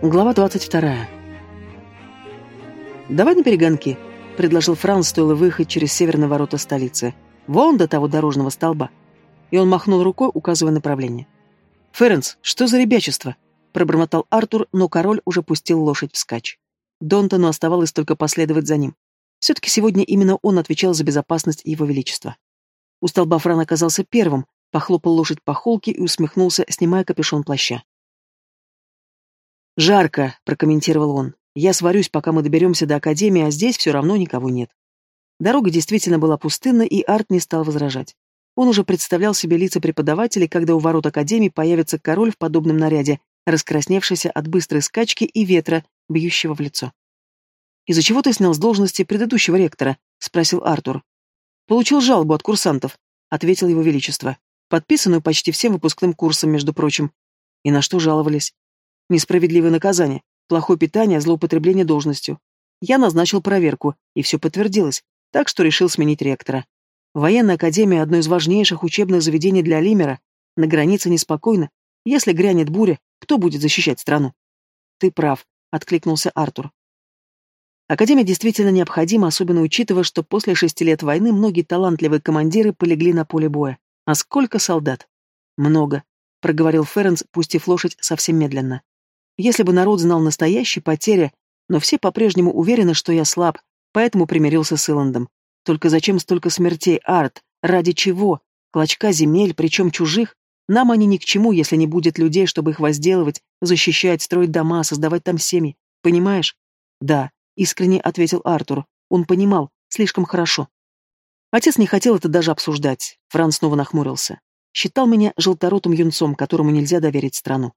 Глава 22. «Давай на перегонки», — предложил Франц, стоило выехать через северные ворота столицы. «Вон до того дорожного столба». И он махнул рукой, указывая направление. «Ференс, что за ребячество?» — пробормотал Артур, но король уже пустил лошадь вскачь. Донтону оставалось только последовать за ним. Все-таки сегодня именно он отвечал за безопасность его величества. У столба Фран оказался первым, похлопал лошадь по холке и усмехнулся, снимая капюшон плаща. «Жарко», — прокомментировал он. «Я сварюсь, пока мы доберемся до Академии, а здесь все равно никого нет». Дорога действительно была пустынна, и Арт не стал возражать. Он уже представлял себе лица преподавателей, когда у ворот Академии появится король в подобном наряде, раскрасневшийся от быстрой скачки и ветра, бьющего в лицо. «Из-за чего ты снял с должности предыдущего ректора?» — спросил Артур. «Получил жалобу от курсантов», — ответил его величество, подписанную почти всем выпускным курсом, между прочим. И на что жаловались? Несправедливое наказание, плохое питание, злоупотребление должностью. Я назначил проверку, и все подтвердилось, так что решил сменить ректора. Военная академия – одно из важнейших учебных заведений для Лимера. На границе неспокойно. Если грянет буря, кто будет защищать страну? Ты прав, откликнулся Артур. Академия действительно необходима, особенно учитывая, что после шести лет войны многие талантливые командиры полегли на поле боя. А сколько солдат? Много, проговорил Ференс, пустив лошадь совсем медленно. Если бы народ знал настоящие потери, но все по-прежнему уверены, что я слаб, поэтому примирился с Иландом. Только зачем столько смертей, Арт? Ради чего? Клочка земель, причем чужих? Нам они ни к чему, если не будет людей, чтобы их возделывать, защищать, строить дома, создавать там семьи. Понимаешь? Да, искренне ответил Артур. Он понимал, слишком хорошо. Отец не хотел это даже обсуждать. Франц снова нахмурился. Считал меня желторотым юнцом, которому нельзя доверить страну.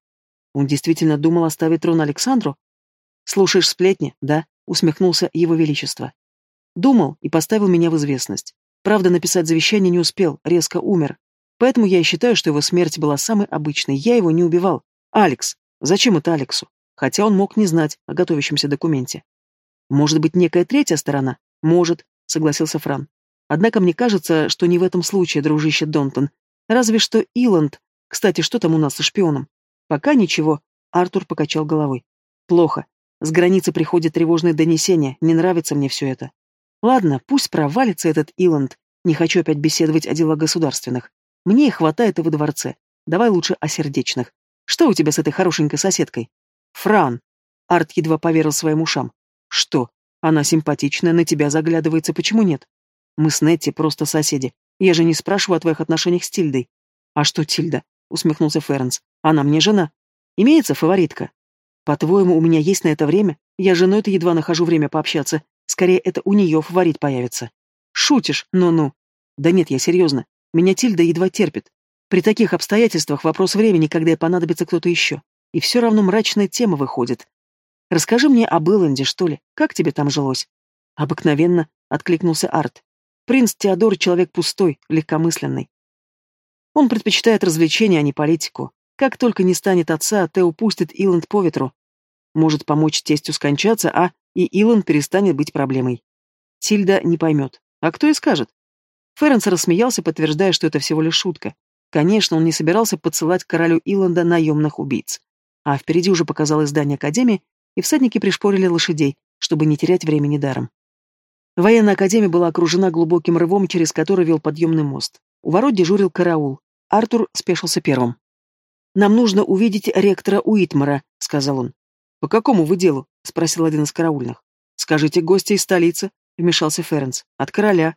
Он действительно думал оставить трон Александру? Слушаешь сплетни, да? Усмехнулся его величество. Думал и поставил меня в известность. Правда, написать завещание не успел, резко умер. Поэтому я и считаю, что его смерть была самой обычной. Я его не убивал. Алекс. Зачем это Алексу? Хотя он мог не знать о готовящемся документе. Может быть, некая третья сторона? Может, согласился Фран. Однако мне кажется, что не в этом случае, дружище Донтон. Разве что Иланд. Кстати, что там у нас со шпионом? Пока ничего. Артур покачал головой. Плохо. С границы приходят тревожные донесения. Не нравится мне все это. Ладно, пусть провалится этот Иланд. Не хочу опять беседовать о делах государственных. Мне их хватает и во дворце. Давай лучше о сердечных. Что у тебя с этой хорошенькой соседкой? Фран. Арт едва поверил своим ушам. Что? Она симпатичная, на тебя заглядывается, почему нет? Мы с Нетти просто соседи. Я же не спрашиваю о твоих отношениях с Тильдой. А что Тильда? Усмехнулся Ференс. Она мне жена. Имеется фаворитка? По-твоему, у меня есть на это время? Я женой-то едва нахожу время пообщаться. Скорее, это у нее фаворит появится. Шутишь? Ну-ну. Да нет, я серьезно. Меня Тильда едва терпит. При таких обстоятельствах вопрос времени, когда ей понадобится кто-то еще. И все равно мрачная тема выходит. Расскажи мне об Иланде, что ли. Как тебе там жилось? Обыкновенно, откликнулся Арт. Принц Теодор — человек пустой, легкомысленный. Он предпочитает развлечения, а не политику. Как только не станет отца, Тео пустит Иланд по ветру. Может помочь тестю скончаться, а и Иланд перестанет быть проблемой. Тильда не поймет. А кто и скажет? Ференс рассмеялся, подтверждая, что это всего лишь шутка. Конечно, он не собирался подсылать королю Иланда наемных убийц. А впереди уже показалось здание Академии, и всадники пришпорили лошадей, чтобы не терять времени даром. Военная Академия была окружена глубоким рвом, через который вел подъемный мост. У ворот дежурил караул. Артур спешился первым. «Нам нужно увидеть ректора Уитмара», — сказал он. «По какому вы делу?» — спросил один из караульных. «Скажите, гости из столицы», — вмешался Ференс. «От короля».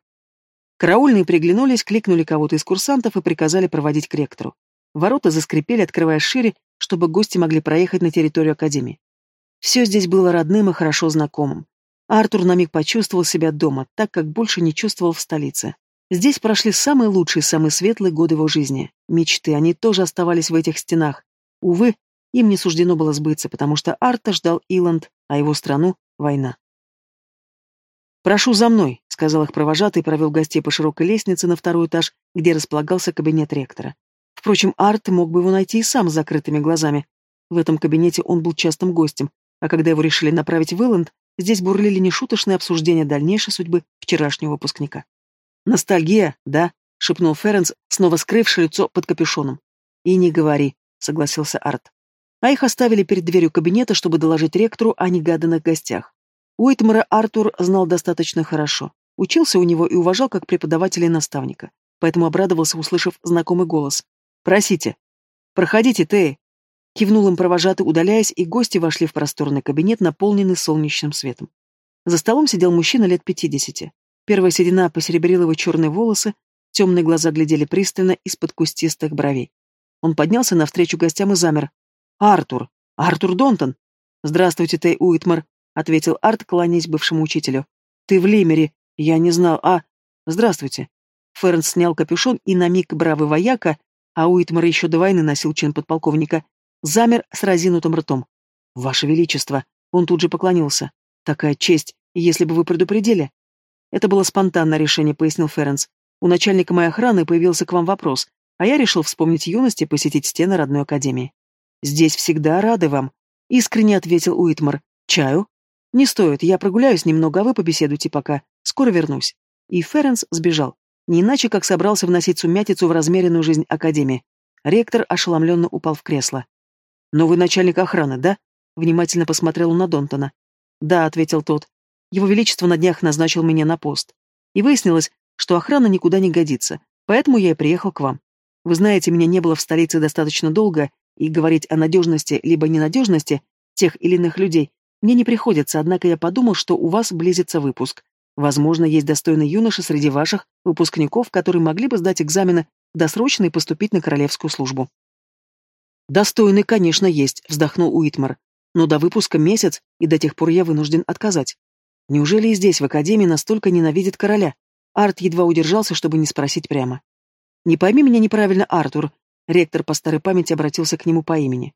Караульные приглянулись, кликнули кого-то из курсантов и приказали проводить к ректору. Ворота заскрипели, открывая шире, чтобы гости могли проехать на территорию Академии. Все здесь было родным и хорошо знакомым. Артур на миг почувствовал себя дома, так как больше не чувствовал в столице. Здесь прошли самые лучшие, самые светлые годы его жизни. Мечты, они тоже оставались в этих стенах. Увы, им не суждено было сбыться, потому что Арта ждал Иланд, а его страну — война. «Прошу за мной», — сказал их провожатый провел гостей по широкой лестнице на второй этаж, где располагался кабинет ректора. Впрочем, Арт мог бы его найти и сам с закрытыми глазами. В этом кабинете он был частым гостем, а когда его решили направить в Иланд, здесь бурлили нешуточные обсуждения дальнейшей судьбы вчерашнего выпускника. «Ностальгия, да?» — шепнул Ференс, снова скрывший лицо под капюшоном. «И не говори», — согласился Арт. а их оставили перед дверью кабинета, чтобы доложить ректору о негаданных гостях. Уитмара Артур знал достаточно хорошо. Учился у него и уважал как преподавателя и наставника, поэтому обрадовался, услышав знакомый голос. «Просите». «Проходите, Тей», Кивнул им провожатый, удаляясь, и гости вошли в просторный кабинет, наполненный солнечным светом. За столом сидел мужчина лет пятидесяти. Первая седина посеребрила его черные волосы, темные глаза глядели пристально из-под кустистых бровей. Он поднялся навстречу гостям и замер. «Артур! Артур Донтон!» «Здравствуйте, Тей Уитмар», — ответил Арт, кланяясь бывшему учителю. «Ты в Лимере. Я не знал. А... Здравствуйте». Фернс снял капюшон, и на миг бравый вояка, а Уитмар еще до войны носил чин подполковника, замер с разинутым ртом. «Ваше Величество!» Он тут же поклонился. «Такая честь, если бы вы предупредили!» «Это было спонтанное решение», — пояснил Ференс. «У начальника моей охраны появился к вам вопрос, а я решил вспомнить юность и посетить стены родной академии». «Здесь всегда рады вам», — искренне ответил Уитмар. «Чаю?» «Не стоит, я прогуляюсь немного, а вы побеседуйте пока. Скоро вернусь». И Ференс сбежал. Не иначе, как собрался вносить сумятицу в размеренную жизнь Академии. Ректор ошеломленно упал в кресло. «Новый начальник охраны, да?» Внимательно посмотрел он на Донтона. «Да», — ответил тот. «Его Величество на днях назначил меня на пост. И выяснилось, что охрана никуда не годится, поэтому я и приехал к вам. Вы знаете, меня не было в столице достаточно долго, и говорить о надежности либо ненадежности тех или иных людей мне не приходится, однако я подумал, что у вас близится выпуск. Возможно, есть достойные юноши среди ваших выпускников, которые могли бы сдать экзамены досрочно и поступить на королевскую службу. «Достойный, конечно, есть», — вздохнул Уитмар. «Но до выпуска месяц, и до тех пор я вынужден отказать. Неужели и здесь, в Академии, настолько ненавидит короля?» Арт едва удержался, чтобы не спросить прямо. «Не пойми меня неправильно, Артур», — ректор по старой памяти обратился к нему по имени.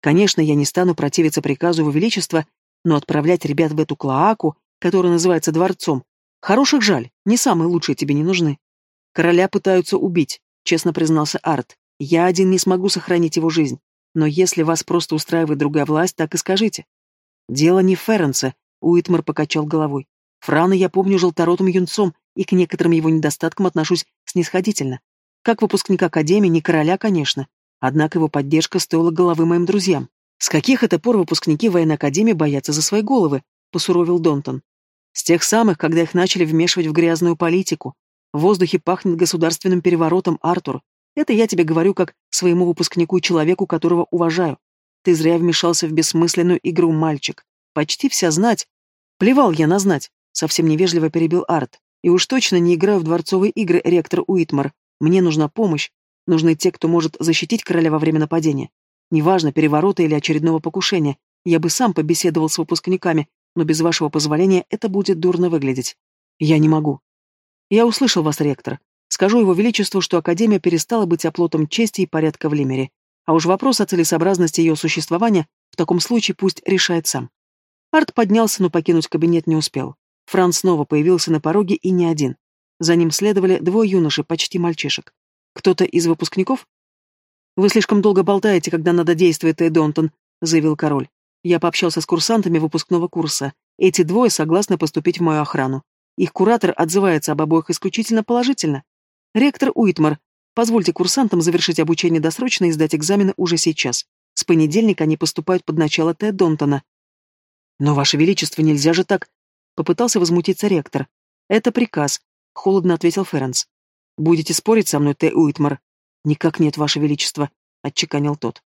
«Конечно, я не стану противиться приказу Его Величества, но отправлять ребят в эту клоаку, которая называется дворцом, хороших жаль, не самые лучшие тебе не нужны. Короля пытаются убить», — честно признался Арт. Я один не смогу сохранить его жизнь. Но если вас просто устраивает другая власть, так и скажите. Дело не в Уитмар покачал головой. Франа я помню желторотым юнцом, и к некоторым его недостаткам отношусь снисходительно. Как выпускник Академии, не короля, конечно. Однако его поддержка стоила головы моим друзьям. С каких это пор выпускники военной академии боятся за свои головы? Посуровил Донтон. С тех самых, когда их начали вмешивать в грязную политику. В воздухе пахнет государственным переворотом, Артур. Это я тебе говорю как своему выпускнику и человеку, которого уважаю. Ты зря вмешался в бессмысленную игру, мальчик. Почти вся знать. Плевал я на знать, совсем невежливо перебил Арт. И уж точно не играю в дворцовые игры, ректор Уитмар. Мне нужна помощь. Нужны те, кто может защитить короля во время нападения. Неважно, переворота или очередного покушения. Я бы сам побеседовал с выпускниками, но без вашего позволения это будет дурно выглядеть. Я не могу. Я услышал вас, ректор. Скажу его величеству, что Академия перестала быть оплотом чести и порядка в Лимере. А уж вопрос о целесообразности ее существования в таком случае пусть решает сам. Арт поднялся, но покинуть кабинет не успел. Франц снова появился на пороге и не один. За ним следовали двое юношей, почти мальчишек. Кто-то из выпускников? «Вы слишком долго болтаете, когда надо действовать, Эйдонтон», — заявил король. «Я пообщался с курсантами выпускного курса. Эти двое согласны поступить в мою охрану. Их куратор отзывается об обоих исключительно положительно. Ректор Уитмар, позвольте курсантам завершить обучение досрочно и сдать экзамены уже сейчас. С понедельника они поступают под начало Т. Донтона. Но, Ваше Величество, нельзя же так. Попытался возмутиться ректор. Это приказ, холодно ответил Ференс. Будете спорить со мной, Т. Уитмар? Никак нет, Ваше Величество, отчеканил тот.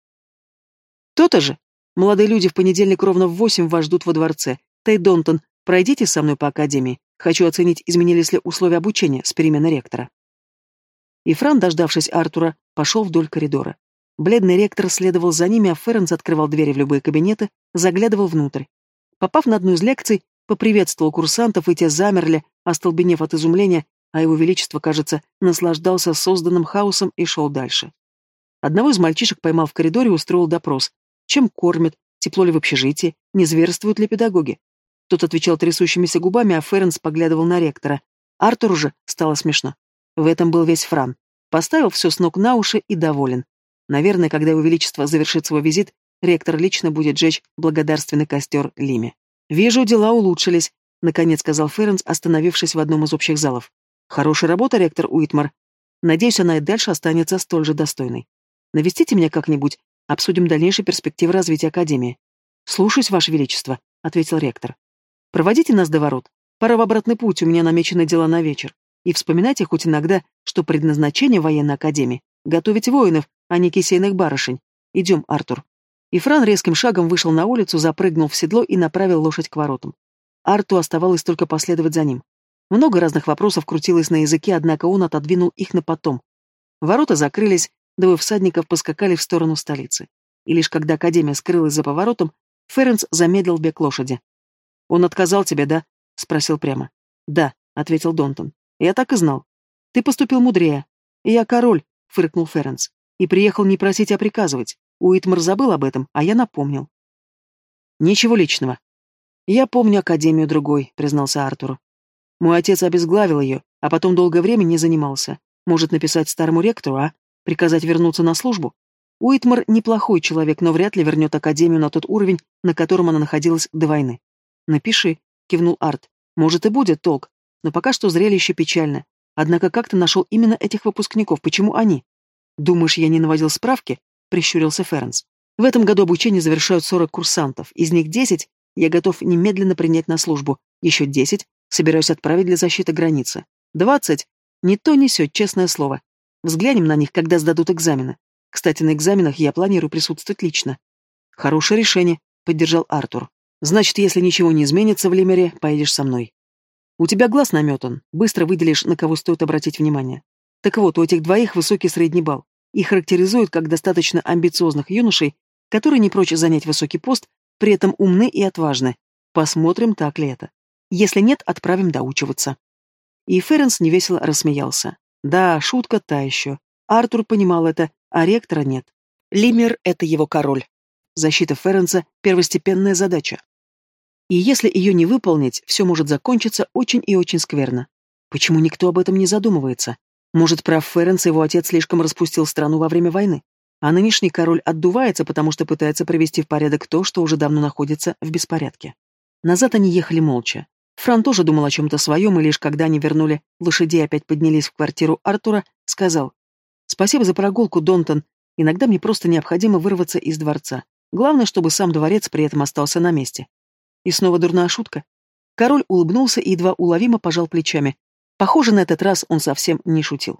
То-то же. Молодые люди в понедельник ровно в восемь вас ждут во дворце. Тэй Донтон, пройдите со мной по академии. Хочу оценить, изменились ли условия обучения с перемены ректора. И Фран, дождавшись Артура, пошел вдоль коридора. Бледный ректор следовал за ними, а Ференс открывал двери в любые кабинеты, заглядывал внутрь. Попав на одну из лекций, поприветствовал курсантов, и те замерли, остолбенев от изумления, а его величество, кажется, наслаждался созданным хаосом и шел дальше. Одного из мальчишек поймал в коридоре и устроил допрос. Чем кормят, тепло ли в общежитии, не зверствуют ли педагоги? Тот отвечал трясущимися губами, а Ференс поглядывал на ректора. Артуру же стало смешно. В этом был весь Фран. Поставил все с ног на уши и доволен. Наверное, когда его величество завершит свой визит, ректор лично будет жечь благодарственный костер Лиме. «Вижу, дела улучшились», — наконец сказал Ференс, остановившись в одном из общих залов. «Хорошая работа, ректор Уитмар. Надеюсь, она и дальше останется столь же достойной. Навестите меня как-нибудь, Обсудим дальнейшие перспективы развития Академии. «Слушаюсь, Ваше Величество», — ответил ректор. «Проводите нас до ворот. Пора в обратный путь, у меня намечены дела на вечер. И вспоминайте хоть иногда, что предназначение военной академии — готовить воинов, а не кисейных барышень. Идем, Артур». И Фран резким шагом вышел на улицу, запрыгнул в седло и направил лошадь к воротам. Арту оставалось только последовать за ним. Много разных вопросов крутилось на языке, однако он отодвинул их на потом. Ворота закрылись, двое всадников поскакали в сторону столицы. И лишь когда Академия скрылась за поворотом, Ференс замедлил бег лошади. «Он отказал тебе, да?» — спросил прямо. «Да», — ответил Донтон. «Я так и знал. Ты поступил мудрее. Я король», — фыркнул Ференс. «И приехал не просить, а приказывать. Уитмар забыл об этом, а я напомнил. Ничего личного. Я помню Академию другой, признался Артур. Мой отец обезглавил ее, а потом долгое время не занимался. Может написать старому ректору, а? Приказать вернуться на службу? Уитмар неплохой человек, но вряд ли вернет Академию на тот уровень, на котором она находилась до войны. Напиши, кивнул Арт. Может и будет толк, но пока что зрелище печально. Однако как ты нашел именно этих выпускников? Почему они? Думаешь, я не наводил справки? Прищурился Фернс. В этом году обучение завершают 40 курсантов, из них 10 я готов немедленно принять на службу, еще 10 собираюсь отправить для защиты границы. 20 не то несет, честное слово. Взглянем на них, когда сдадут экзамены. Кстати, на экзаменах я планирую присутствовать лично. Хорошее решение, поддержал Артур. Значит, если ничего не изменится в Лимере, поедешь со мной. У тебя глаз наметан, быстро выделишь, на кого стоит обратить внимание. Так вот, у этих двоих высокий средний балл и характеризуют как достаточно амбициозных юношей, которые не прочь занять высокий пост, при этом умны и отважны. Посмотрим, так ли это. Если нет, отправим доучиваться. И Ференс невесело рассмеялся. Да, шутка та еще. Артур понимал это, а ректора нет. Лимер — это его король. Защита Ференса — первостепенная задача. И если ее не выполнить, все может закончиться очень и очень скверно. Почему никто об этом не задумывается? Может, прав Ференс, его отец слишком распустил страну во время войны? А нынешний король отдувается, потому что пытается привести в порядок то, что уже давно находится в беспорядке. Назад они ехали молча. Фран тоже думал о чем-то своем, и лишь когда они вернули лошадей опять поднялись в квартиру Артура, сказал «Спасибо за прогулку, Донтон. Иногда мне просто необходимо вырваться из дворца. Главное, чтобы сам дворец при этом остался на месте». И снова дурная шутка. Король улыбнулся и едва уловимо пожал плечами, Похоже, на этот раз он совсем не шутил.